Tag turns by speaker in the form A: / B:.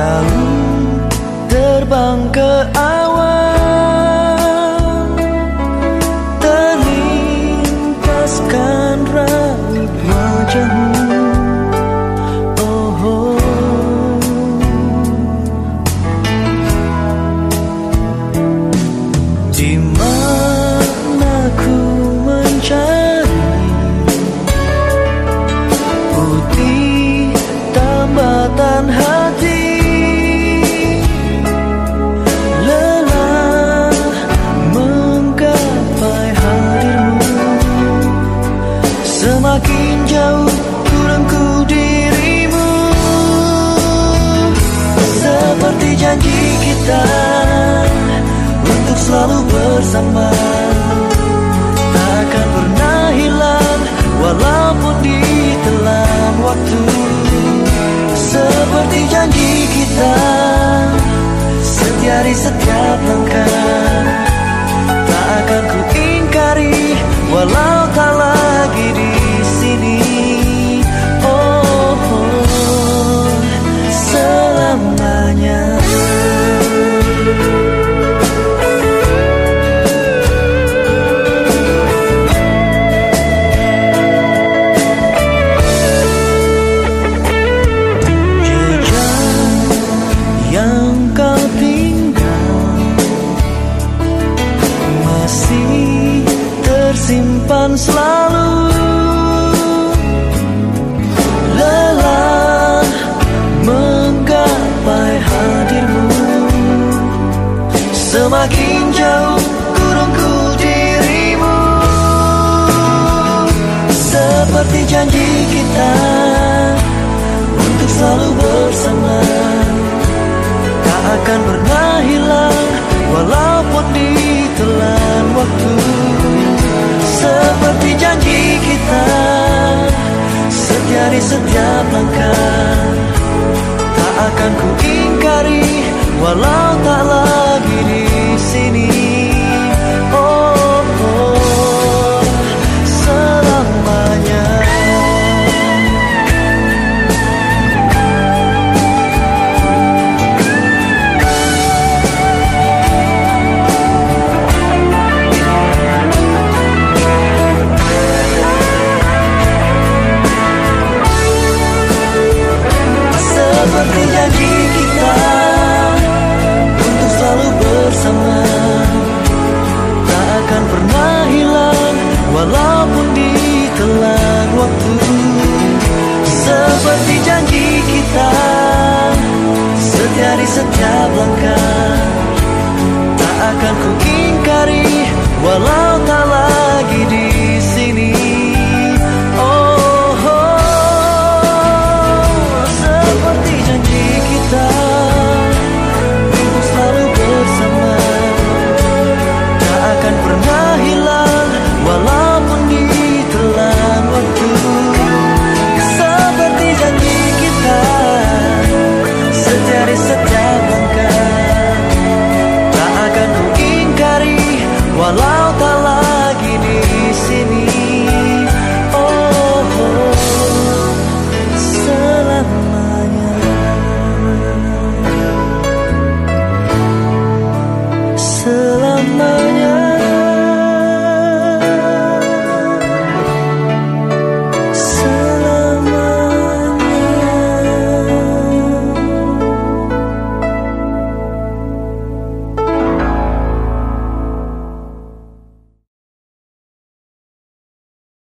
A: Lalu terbang ke atas kita untuk selalu bersama. Tersimpan selalu lelah menggapai hadirmu. Semakin jauh ku rengkuh dirimu. Seperti janji kita untuk selalu bersama. Tak akan hilang tak lagi di dari setiap langkah. Tak akan ku ingkari Walau